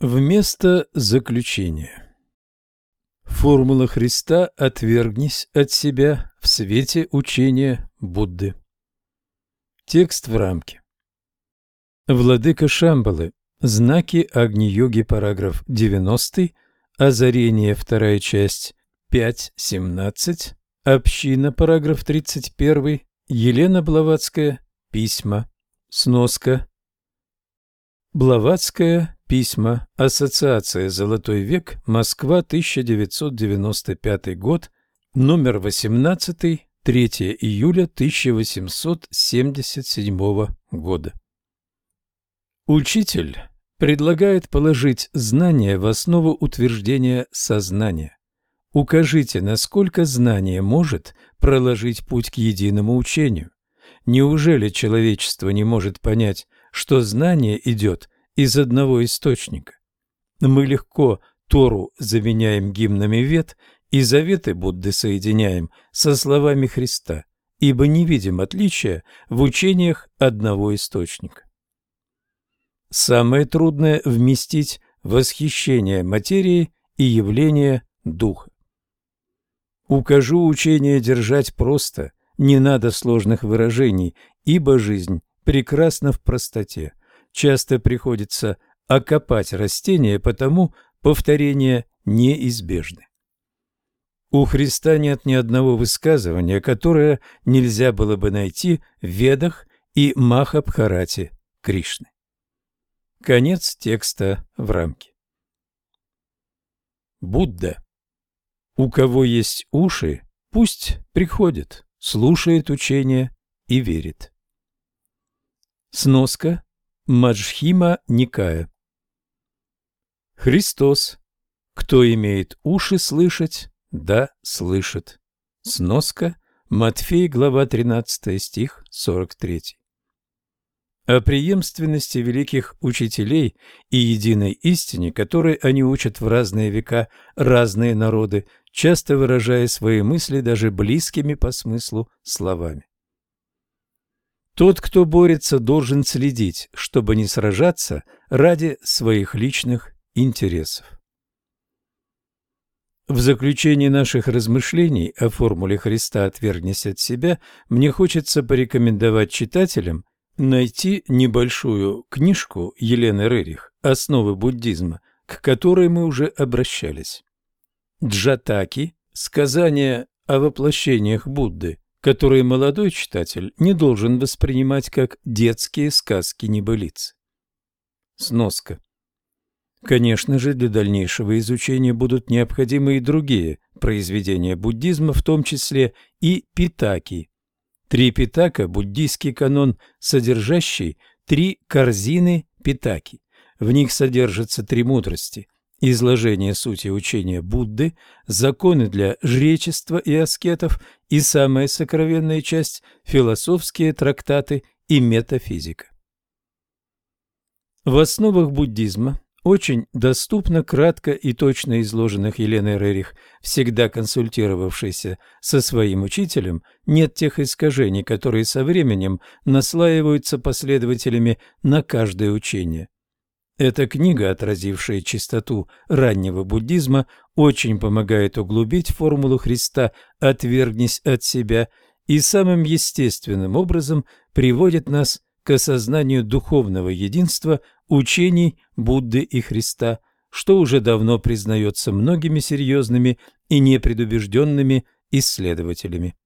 Вместо заключения Формула Христа «Отвергнись от себя в свете учения Будды». Текст в рамке. Владыка Шамбалы. Знаки Агни-йоги, параграф 90. Озарение, вторая часть, 5.17. Община, параграф 31. Елена Блаватская. Письма. Сноска. Блаватская. Письма. Ассоциация «Золотой век». Москва, 1995 год. Номер 18. 3 июля 1877 года. Учитель предлагает положить знание в основу утверждения сознания. Укажите, насколько знание может проложить путь к единому учению. Неужели человечество не может понять, что знание идет из одного источника? Мы легко Тору заменяем гимнами вет и заветы Будды соединяем со словами Христа, ибо не видим отличия в учениях одного источника. Самое трудное – вместить восхищение материи и явление духа. Укажу учение держать просто, не надо сложных выражений, ибо жизнь прекрасна в простоте. Часто приходится окопать растения, потому повторения неизбежны. У Христа нет ни одного высказывания, которое нельзя было бы найти в Ведах и Махабхарате Кришны. Конец текста в рамке. Будда у кого есть уши, пусть приходит, слушает учение и верит. Сноска Маджхима Никая Христос. Кто имеет уши слышать, да слышит. Сноска Матфей, глава 13, стих 43. О преемственности великих учителей и единой истине, которой они учат в разные века разные народы, часто выражая свои мысли даже близкими по смыслу словами. Тот, кто борется, должен следить, чтобы не сражаться ради своих личных интересов. В заключении наших размышлений о формуле Христа «Отвергнись от себя» мне хочется порекомендовать читателям найти небольшую книжку Елены Рерих «Основы буддизма», к которой мы уже обращались. Джатаки – сказания о воплощениях Будды, которые молодой читатель не должен воспринимать как детские сказки-небылицы. Сноска. Конечно же, для дальнейшего изучения будут необходимы и другие произведения буддизма, в том числе и питаки. Три питака – буддийский канон, содержащий три корзины питаки. В них содержатся три мудрости – изложение сути учения Будды, законы для жречества и аскетов и самая сокровенная часть – философские трактаты и метафизика. В основах буддизма очень доступно кратко и точно изложенных Еленой Рерих, всегда консультировавшейся со своим учителем, нет тех искажений, которые со временем наслаиваются последователями на каждое учение. Эта книга, отразившая чистоту раннего буддизма, очень помогает углубить формулу Христа «отвергнись от себя» и самым естественным образом приводит нас к осознанию духовного единства учений Будды и Христа, что уже давно признается многими серьезными и непредубежденными исследователями.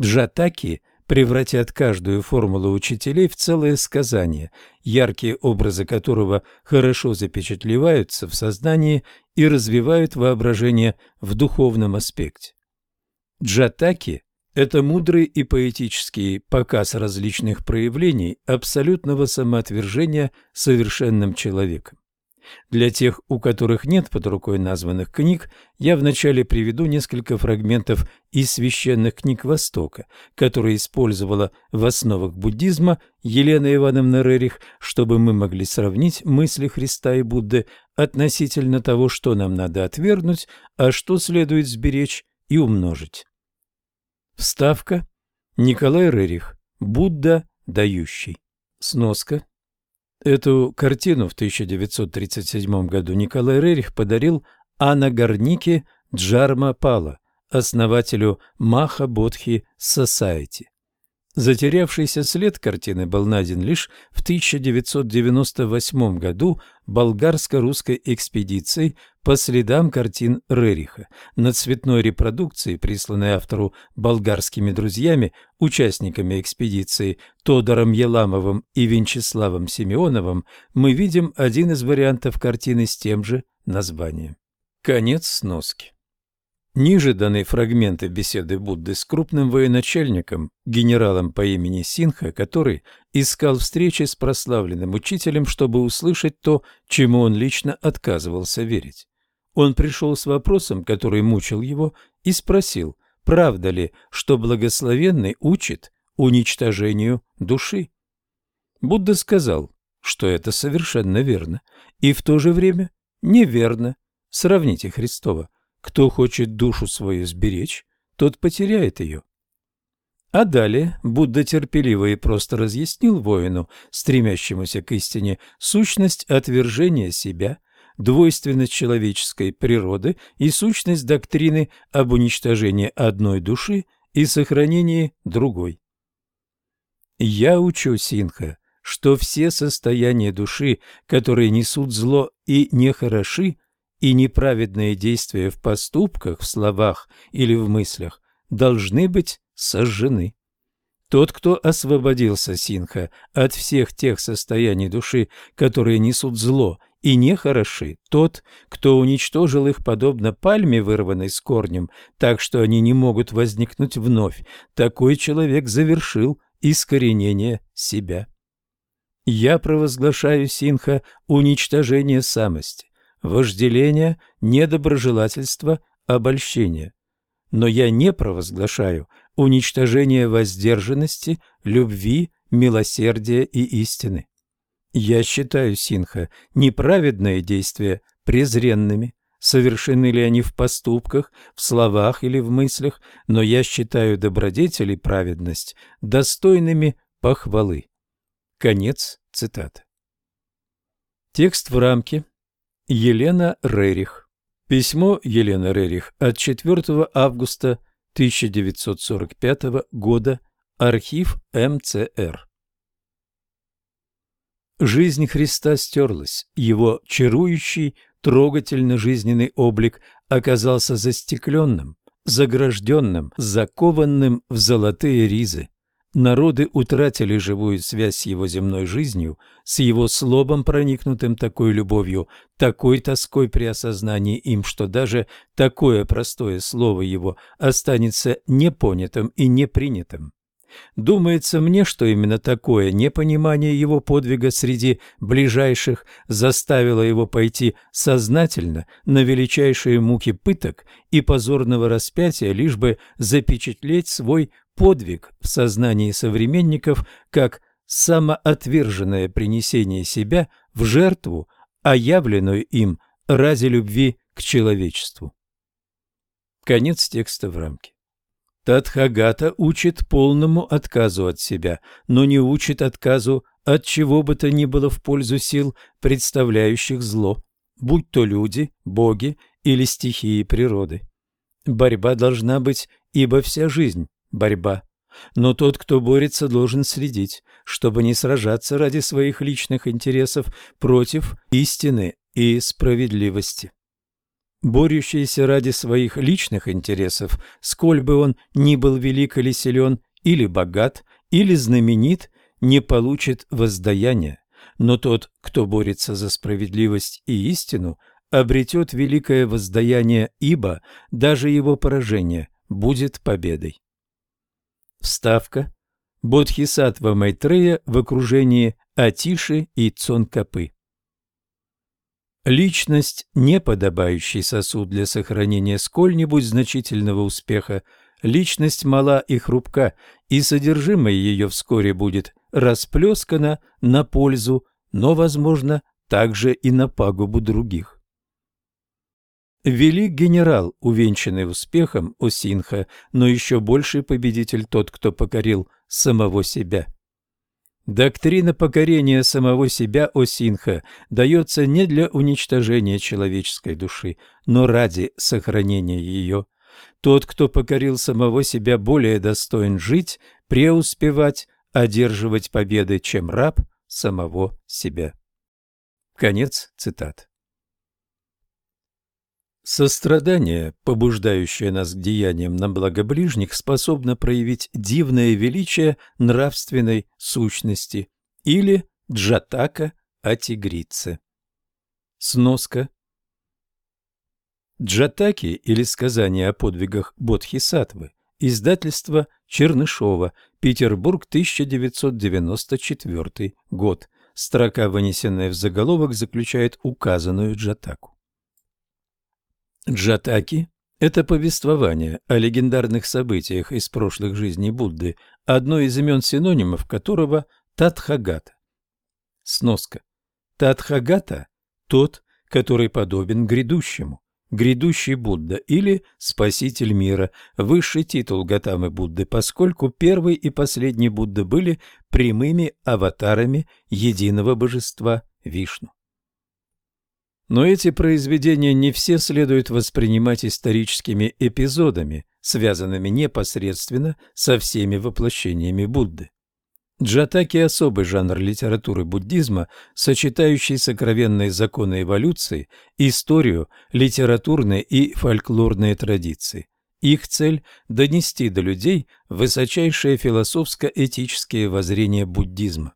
Джатаки превратят каждую формулу учителей в целое сказание, яркие образы которого хорошо запечатлеваются в сознании и развивают воображение в духовном аспекте. Джатаки – это мудрый и поэтический показ различных проявлений абсолютного самоотвержения совершенным человеком. Для тех, у которых нет под рукой названных книг, я вначале приведу несколько фрагментов из священных книг Востока, которые использовала в основах буддизма Елена Ивановна Рерих, чтобы мы могли сравнить мысли Христа и Будды относительно того, что нам надо отвергнуть, а что следует сберечь и умножить. Вставка. Николай Рерих. Будда дающий. Сноска. Эту картину в 1937 году Николай Рерих подарил Анагарнике Джарма Пала, основателю Маха Бодхи Society. Затерявшийся след картины был найден лишь в 1998 году болгарско-русской экспедицией по следам картин Рериха. На цветной репродукции, присланной автору болгарскими друзьями, участниками экспедиции Тодором Еламовым и Венчеславом Симеоновым, мы видим один из вариантов картины с тем же названием. Конец сноски. Ниже даны фрагменты беседы Будды с крупным военачальником, генералом по имени Синха, который искал встречи с прославленным учителем, чтобы услышать то, чему он лично отказывался верить. Он пришел с вопросом, который мучил его, и спросил, правда ли, что благословенный учит уничтожению души. Будда сказал, что это совершенно верно, и в то же время неверно. Сравните Христова. Кто хочет душу свою сберечь, тот потеряет ее. А далее Будда терпеливо и просто разъяснил воину, стремящемуся к истине, сущность отвержения себя, двойственность человеческой природы и сущность доктрины об уничтожении одной души и сохранении другой. Я учу Синха, что все состояния души, которые несут зло и нехороши, и неправедные действия в поступках, в словах или в мыслях должны быть сожжены. Тот, кто освободился, Синха, от всех тех состояний души, которые несут зло и нехороши, тот, кто уничтожил их подобно пальме, вырванной с корнем, так что они не могут возникнуть вновь, такой человек завершил искоренение себя. Я провозглашаю, Синха, уничтожение самости вожделение, недоброжелательство, обольщение. Но я не провозглашаю уничтожение воздержанности, любви, милосердия и истины. Я считаю, Синха, неправедные действия презренными, совершены ли они в поступках, в словах или в мыслях, но я считаю добродетель и праведность достойными похвалы. Конец цитаты. Текст в рамке Елена Рерих. Письмо Елены Рерих от 4 августа 1945 года. Архив МЦР. Жизнь Христа стерлась, его чарующий, трогательно жизненный облик оказался застекленным, загражденным, закованным в золотые ризы. Народы утратили живую связь с его земной жизнью, с его слобом, проникнутым такой любовью, такой тоской при осознании им, что даже такое простое слово его останется непонятым и непринятым. Думается мне, что именно такое непонимание его подвига среди ближайших заставило его пойти сознательно на величайшие муки пыток и позорного распятия, лишь бы запечатлеть свой подвиг в сознании современников как самоотверженное принесение себя в жертву, оявленную им ради любви к человечеству. Конец текста в рамке. Тадхагата учит полному отказу от себя, но не учит отказу от чего бы то ни было в пользу сил, представляющих зло, будь то люди, боги или стихии природы. Борьба должна быть, ибо вся жизнь – борьба. Но тот, кто борется, должен следить, чтобы не сражаться ради своих личных интересов против истины и справедливости борющийся ради своих личных интересов, сколь бы он ни был велик или силен, или богат, или знаменит, не получит воздаяния. Но тот, кто борется за справедливость и истину, обретет великое воздаяние, ибо даже его поражение будет победой. Вставка. Бодхисаттва Майтрея в окружении Атиши и Цонкапы. Личность – неподобающий сосуд для сохранения сколь-нибудь значительного успеха. Личность мала и хрупка, и содержимое ее вскоре будет расплескано на пользу, но, возможно, также и на пагубу других. Велик генерал, увенчанный успехом Осинха, но еще больший победитель тот, кто покорил самого себя. Доктрина покорения самого себя Осинха дается не для уничтожения человеческой души, но ради сохранения ее. Тот, кто покорил самого себя, более достоин жить, преуспевать, одерживать победы, чем раб самого себя. Конец цитат. Сострадание, побуждающее нас к деяниям на благо ближних, способно проявить дивное величие нравственной сущности или джатака о тигрице. Сноска Джатаки или сказание о подвигах Бодхисаттвы, издательство Чернышова, Петербург, 1994 год. Строка, вынесенная в заголовок, заключает указанную джатаку. Джатаки – это повествование о легендарных событиях из прошлых жизней Будды, одно из имен синонимов которого – Татхагата. Сноска. Татхагата – тот, который подобен грядущему, грядущий Будда или Спаситель мира, высший титул Гатамы Будды, поскольку первый и последний Будда были прямыми аватарами единого божества Вишну. Но эти произведения не все следует воспринимать историческими эпизодами, связанными непосредственно со всеми воплощениями Будды. Джатаки – особый жанр литературы буддизма, сочетающий сокровенные законы эволюции, историю, литературные и фольклорные традиции. Их цель – донести до людей высочайшие философско-этические воззрения буддизма.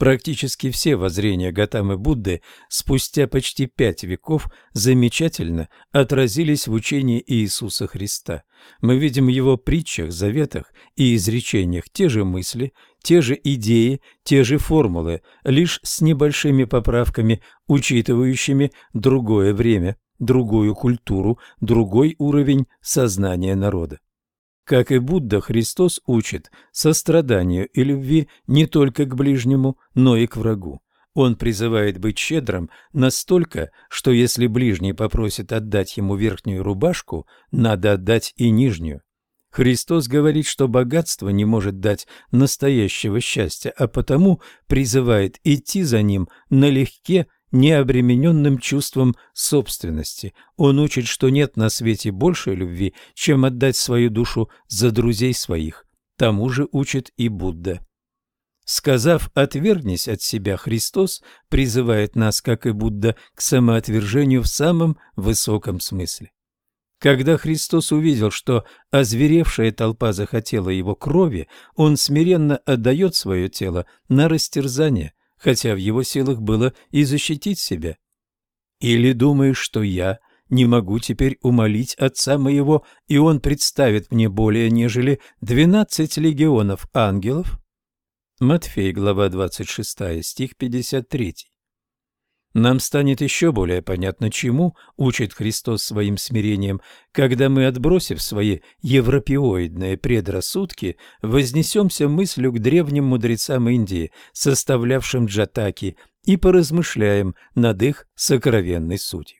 Практически все воззрения Гатамы Будды спустя почти пять веков замечательно отразились в учении Иисуса Христа. Мы видим в его притчах, заветах и изречениях те же мысли, те же идеи, те же формулы, лишь с небольшими поправками, учитывающими другое время, другую культуру, другой уровень сознания народа. Как и Будда, Христос учит состраданию и любви не только к ближнему, но и к врагу. Он призывает быть щедрым настолько, что если ближний попросит отдать ему верхнюю рубашку, надо отдать и нижнюю. Христос говорит, что богатство не может дать настоящего счастья, а потому призывает идти за ним налегке необремененным чувством собственности. Он учит, что нет на свете большей любви, чем отдать свою душу за друзей своих. Тому же учит и Будда. Сказав «отвергнись от себя», Христос призывает нас, как и Будда, к самоотвержению в самом высоком смысле. Когда Христос увидел, что озверевшая толпа захотела его крови, он смиренно отдает свое тело на растерзание, хотя в его силах было и защитить себя. Или думаешь, что я не могу теперь умолить отца моего, и он представит мне более нежели двенадцать легионов ангелов? Матфей, глава 26, стих 53. Нам станет еще более понятно, чему учит Христос своим смирением, когда мы, отбросив свои европеоидные предрассудки, вознесемся мыслью к древним мудрецам Индии, составлявшим джатаки, и поразмышляем над их сокровенной сутью.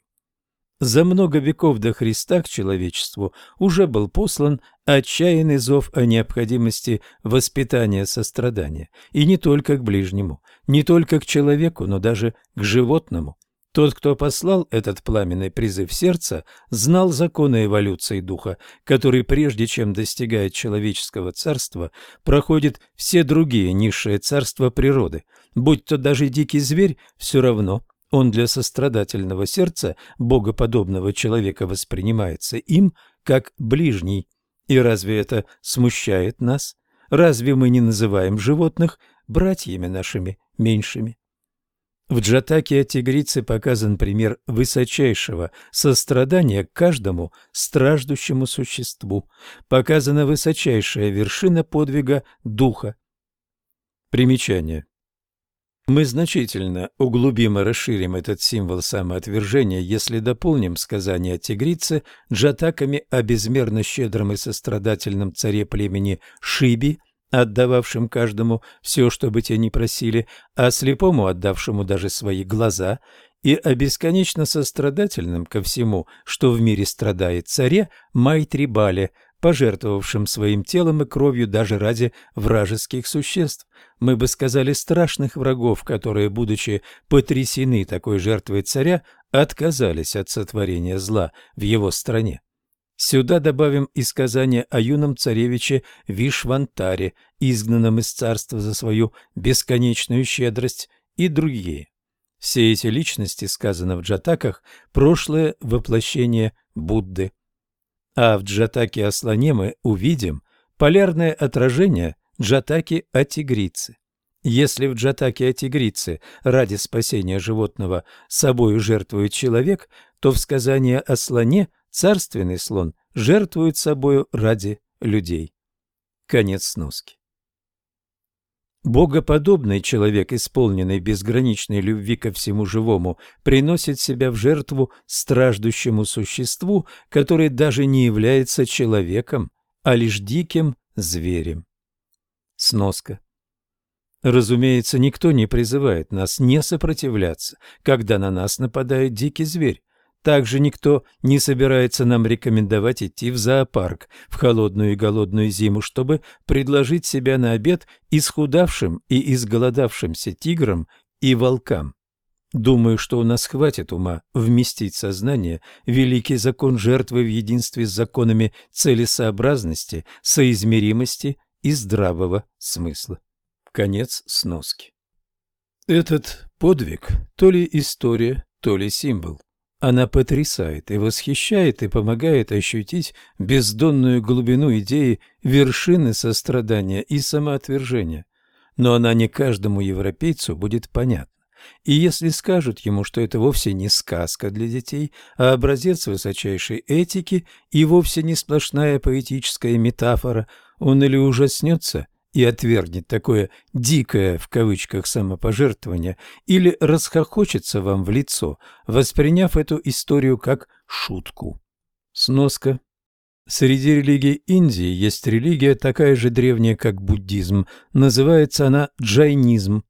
За много веков до Христа к человечеству уже был послан отчаянный зов о необходимости воспитания сострадания, и не только к ближнему, не только к человеку, но даже к животному. Тот, кто послал этот пламенный призыв сердца, знал законы эволюции духа, который, прежде чем достигает человеческого царства, проходит все другие низшие царства природы. Будь то даже дикий зверь, все равно он для сострадательного сердца богоподобного человека воспринимается им как ближний. И разве это смущает нас? Разве мы не называем животных братьями нашими меньшими? В Джатаке о тигрице показан пример высочайшего сострадания к каждому страждущему существу. Показана высочайшая вершина подвига духа. Примечание. Мы значительно углубим и расширим этот символ самоотвержения, если дополним сказание о тигрице джатаками о безмерно щедром и сострадательном царе племени Шиби, отдававшем каждому все, что бы те ни просили, а слепому отдавшему даже свои глаза, и о бесконечно сострадательном ко всему, что в мире страдает царе Майтрибале, пожертвовавшим своим телом и кровью даже ради вражеских существ. Мы бы сказали страшных врагов, которые, будучи потрясены такой жертвой царя, отказались от сотворения зла в его стране. Сюда добавим и сказание о юном царевиче Вишвантаре, изгнанном из царства за свою бесконечную щедрость, и другие. Все эти личности, сказано в джатаках, прошлое воплощение Будды. А в джатаке о слоне мы увидим полярное отражение джатаки о тигрице. Если в джатаке о тигрице ради спасения животного собою жертвует человек, то в сказании о слоне – царственный слон жертвует собою ради людей. Конец сноски. Богоподобный человек, исполненный безграничной любви ко всему живому, приносит себя в жертву страждущему существу, которое даже не является человеком, а лишь диким зверем. Сноска. Разумеется, никто не призывает нас не сопротивляться, когда на нас нападает дикий зверь. Также никто не собирается нам рекомендовать идти в зоопарк в холодную и голодную зиму, чтобы предложить себя на обед исхудавшим и изголодавшимся тиграм и волкам. Думаю, что у нас хватит ума вместить сознание великий закон жертвы в единстве с законами целесообразности, соизмеримости и здравого смысла. Конец сноски. Этот подвиг то ли история, то ли символ. Она потрясает и восхищает и помогает ощутить бездонную глубину идеи вершины сострадания и самоотвержения. Но она не каждому европейцу будет понятна. И если скажут ему, что это вовсе не сказка для детей, а образец высочайшей этики и вовсе не сплошная поэтическая метафора, он или ужаснется, и отвергнет такое «дикое» в кавычках самопожертвование или расхохочется вам в лицо, восприняв эту историю как шутку. Сноска. Среди религий Индии есть религия такая же древняя, как буддизм. Называется она джайнизм.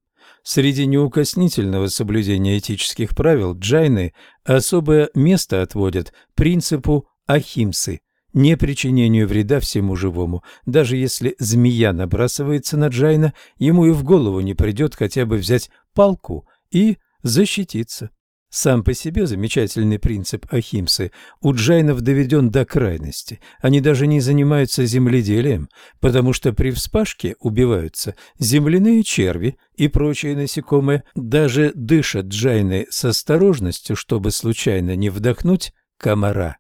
Среди неукоснительного соблюдения этических правил джайны особое место отводят принципу ахимсы – не причинению вреда всему живому. Даже если змея набрасывается на Джайна, ему и в голову не придет хотя бы взять палку и защититься. Сам по себе замечательный принцип Ахимсы у джайнов доведен до крайности. Они даже не занимаются земледелием, потому что при вспашке убиваются земляные черви и прочие насекомые. Даже дышат джайны с осторожностью, чтобы случайно не вдохнуть комара.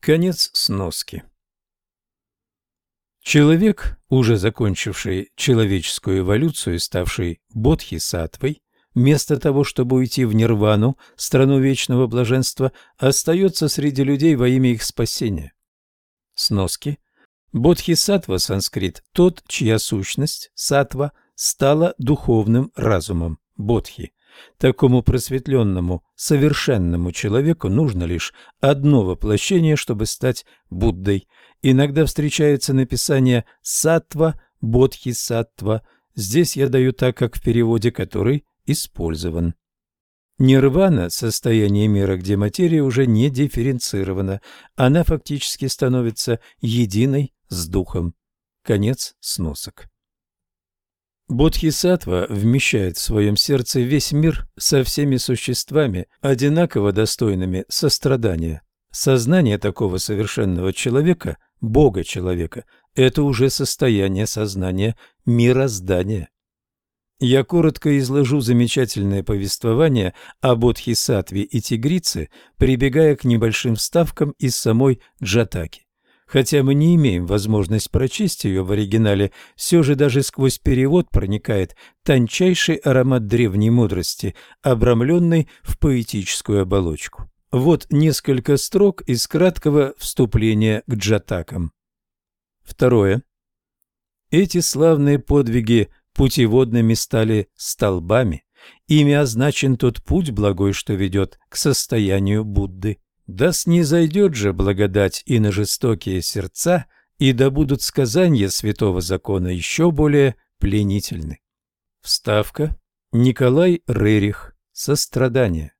Конец сноски. Человек, уже закончивший человеческую эволюцию, ставший бодхисаттвой, вместо того, чтобы уйти в нирвану, страну вечного блаженства, остается среди людей во имя их спасения. Сноски. Бодхисаттва санскрит – тот, чья сущность, сатва, стала духовным разумом, бодхи. Такому просветленному, совершенному человеку нужно лишь одно воплощение, чтобы стать Буддой. Иногда встречается написание «саттва», «бодхисаттва». Здесь я даю так, как в переводе, который использован. Нирвана – состояние мира, где материя уже не дифференцирована, она фактически становится единой с духом. Конец сносок. Бодхисаттва вмещает в своем сердце весь мир со всеми существами, одинаково достойными сострадания. Сознание такого совершенного человека, Бога-человека, это уже состояние сознания мироздания. Я коротко изложу замечательное повествование о Бодхисаттве и тигрице, прибегая к небольшим вставкам из самой Джатаки. Хотя мы не имеем возможность прочесть ее в оригинале, все же даже сквозь перевод проникает тончайший аромат древней мудрости, обрамленный в поэтическую оболочку. Вот несколько строк из краткого вступления к джатакам. Второе. Эти славные подвиги путеводными стали столбами, ими означен тот путь благой, что ведет к состоянию Будды. Да снизойдет же благодать и на жестокие сердца, и да будут сказания святого закона еще более пленительны. Вставка. Николай Рерих. Сострадание.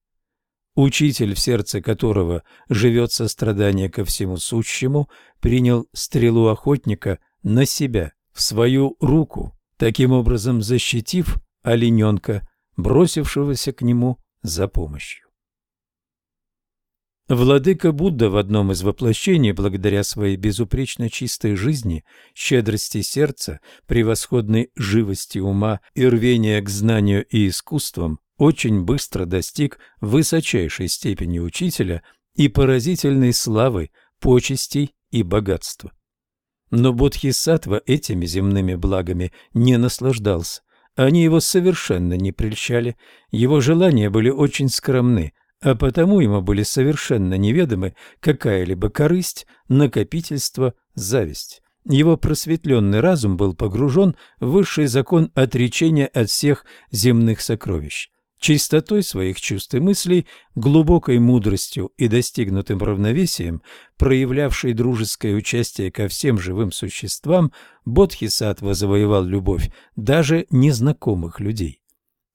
Учитель, в сердце которого живет сострадание ко всему сущему, принял стрелу охотника на себя, в свою руку, таким образом защитив олененка, бросившегося к нему за помощью. Владыка Будда в одном из воплощений, благодаря своей безупречно чистой жизни, щедрости сердца, превосходной живости ума и рвения к знанию и искусствам, очень быстро достиг высочайшей степени учителя и поразительной славы, почестей и богатства. Но Бодхисаттва этими земными благами не наслаждался. Они его совершенно не прельщали, его желания были очень скромны, а потому ему были совершенно неведомы какая-либо корысть, накопительство, зависть. Его просветленный разум был погружен в высший закон отречения от всех земных сокровищ. Чистотой своих чувств и мыслей, глубокой мудростью и достигнутым равновесием, проявлявший дружеское участие ко всем живым существам, Бодхисаттва завоевал любовь даже незнакомых людей.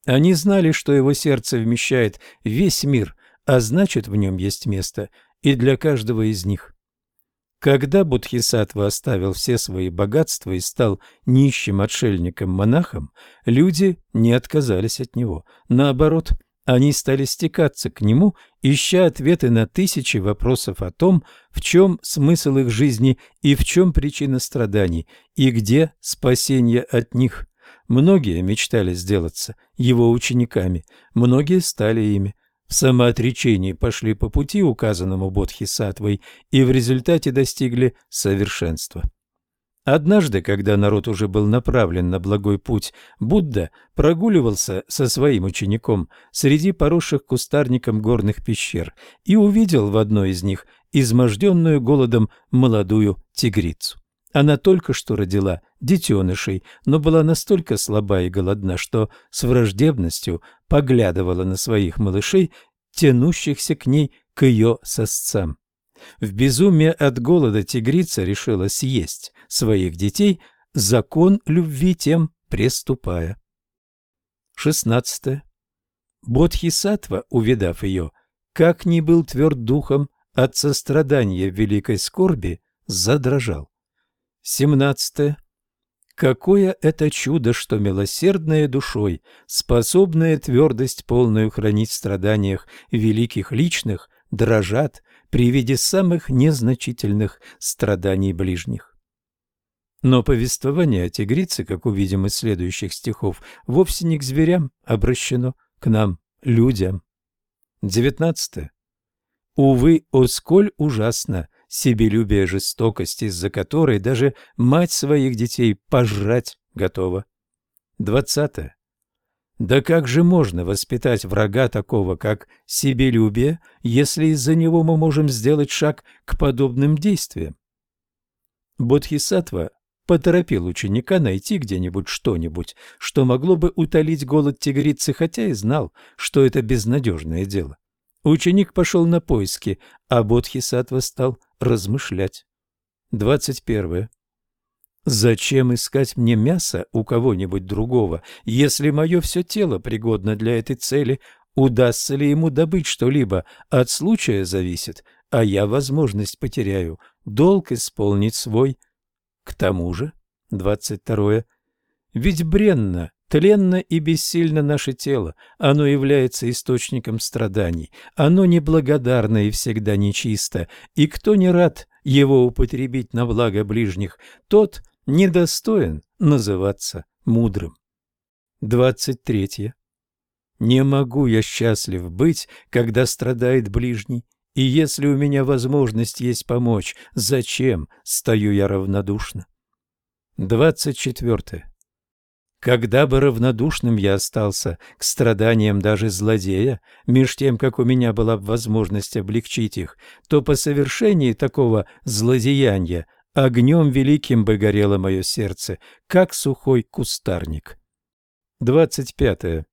Они знали, что его сердце вмещает весь мир, а значит, в нем есть место и для каждого из них. Когда Будхисаттва оставил все свои богатства и стал нищим отшельником-монахом, люди не отказались от него. Наоборот, они стали стекаться к нему, ища ответы на тысячи вопросов о том, в чем смысл их жизни и в чем причина страданий, и где спасение от них. Многие мечтали сделаться его учениками, многие стали ими. В самоотречении пошли по пути, указанному Бодхисаттвой, и в результате достигли совершенства. Однажды, когда народ уже был направлен на благой путь, Будда прогуливался со своим учеником среди поросших кустарником горных пещер и увидел в одной из них изможденную голодом молодую тигрицу. Она только что родила детенышей, но была настолько слаба и голодна, что с враждебностью поглядывала на своих малышей, тянущихся к ней к ее сосцам. В безумии от голода тигрица решила съесть своих детей, закон любви тем преступая. 16. Бодхисаттва, увидав ее, как ни был тверд духом от сострадания великой скорби, задрожал. 17. Какое это чудо, что милосердная душой, способная твердость полную хранить в страданиях великих личных, дрожат при виде самых незначительных страданий ближних. Но повествование о тигрице, как увидим из следующих стихов, вовсе не к зверям обращено, к нам, людям. 19. Увы, о сколь ужасно себелюбие жестокость, из-за которой даже мать своих детей пожрать готова. Двадцатое. Да как же можно воспитать врага такого, как себелюбие, если из-за него мы можем сделать шаг к подобным действиям? Бодхисаттва поторопил ученика найти где-нибудь что-нибудь, что могло бы утолить голод тигрицы, хотя и знал, что это безнадежное дело. Ученик пошел на поиски, а Бодхисаттва стал размышлять. Двадцать первое. Зачем искать мне мясо у кого-нибудь другого, если мое все тело пригодно для этой цели? Удастся ли ему добыть что-либо, от случая зависит, а я возможность потеряю, долг исполнить свой. К тому же, двадцать второе, ведь бренно Тленно и бессильно наше тело, оно является источником страданий, оно неблагодарно и всегда нечисто, и кто не рад его употребить на благо ближних, тот недостоин называться мудрым. 23. Не могу я счастлив быть, когда страдает ближний, и если у меня возможность есть помочь, зачем стою я равнодушно? 24. Когда бы равнодушным я остался к страданиям даже злодея, меж тем, как у меня была возможность облегчить их, то по совершении такого злодеяния огнем великим бы горело мое сердце, как сухой кустарник. 25.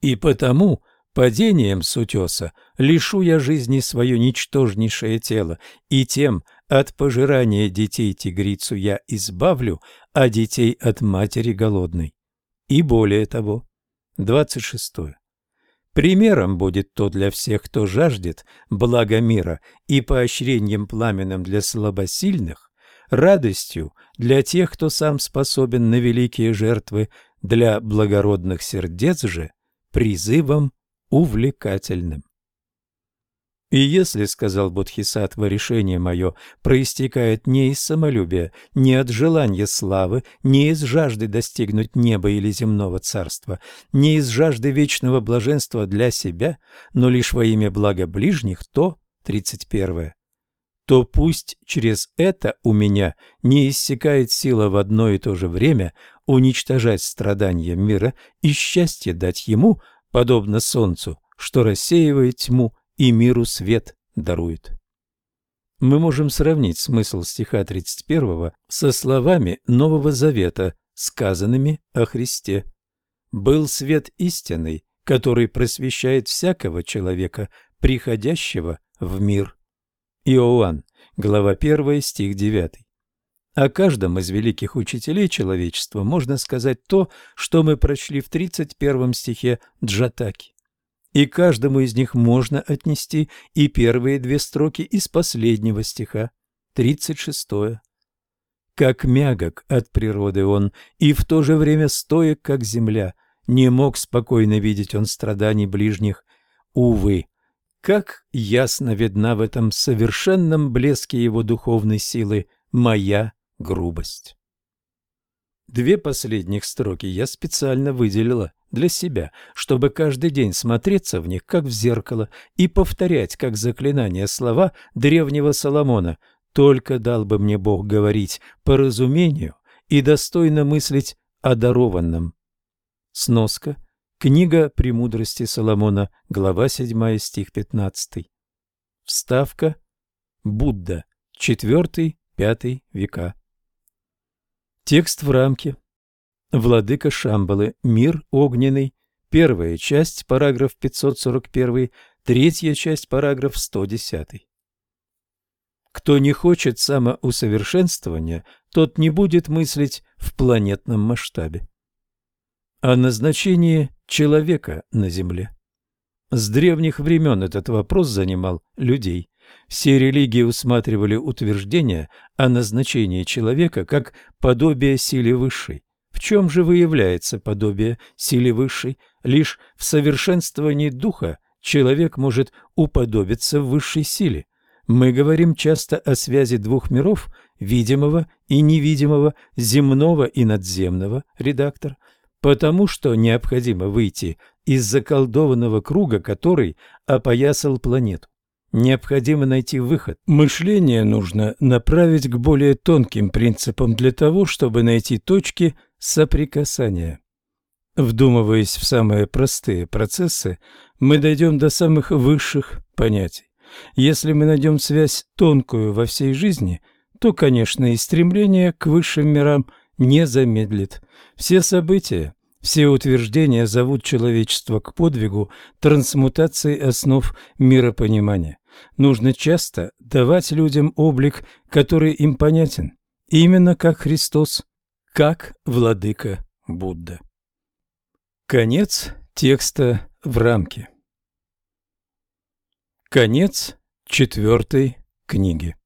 И потому падением с утеса лишу я жизни свое ничтожнейшее тело, и тем от пожирания детей тигрицу я избавлю, а детей от матери голодной. И более того. 26. Примером будет то для всех, кто жаждет блага мира, и поощрением пламенным для слабосильных, радостью для тех, кто сам способен на великие жертвы, для благородных сердец же призывом увлекательным. И если, — сказал Бодхисаттва, — решение мое проистекает не из самолюбия, не от желания славы, не из жажды достигнуть неба или земного царства, не из жажды вечного блаженства для себя, но лишь во имя блага ближних, то, 31 то пусть через это у меня не иссякает сила в одно и то же время уничтожать страдания мира и счастье дать ему, подобно солнцу, что рассеивает тьму и миру свет дарует. Мы можем сравнить смысл стиха 31 со словами Нового Завета, сказанными о Христе. «Был свет истинный, который просвещает всякого человека, приходящего в мир». Иоанн, глава 1, стих 9. О каждом из великих учителей человечества можно сказать то, что мы прочли в 31 стихе Джатаки. И каждому из них можно отнести и первые две строки из последнего стиха, 36 Как мягок от природы он, и в то же время стоек, как земля, не мог спокойно видеть он страданий ближних. Увы, как ясно видна в этом совершенном блеске его духовной силы моя грубость. Две последних строки я специально выделила для себя, чтобы каждый день смотреться в них, как в зеркало, и повторять, как заклинание, слова древнего Соломона «Только дал бы мне Бог говорить по разумению и достойно мыслить о дарованном». Сноска – Книга «Премудрости Соломона», глава 7, стих 15. Вставка Будда, 4-5 века. Текст в рамке. Владыка Шамбалы, мир огненный, первая часть, параграф 541, третья часть, параграф 110. Кто не хочет самоусовершенствования, тот не будет мыслить в планетном масштабе. О назначении человека на Земле. С древних времен этот вопрос занимал людей. Все религии усматривали утверждение о назначении человека как подобие силе высшей. В чем же выявляется подобие силе высшей? Лишь в совершенствовании духа человек может уподобиться высшей силе. Мы говорим часто о связи двух миров, видимого и невидимого, земного и надземного, редактор – потому что необходимо выйти из заколдованного круга, который опоясал планету. Необходимо найти выход. Мышление нужно направить к более тонким принципам для того, чтобы найти точки соприкасания. Вдумываясь в самые простые процессы, мы дойдем до самых высших понятий. Если мы найдем связь тонкую во всей жизни, то, конечно, и стремление к высшим мирам не замедлит. Все события, все утверждения зовут человечество к подвигу трансмутации основ миропонимания. Нужно часто давать людям облик, который им понятен, именно как Христос, как Владыка Будда. Конец текста в рамке. Конец четвертой книги.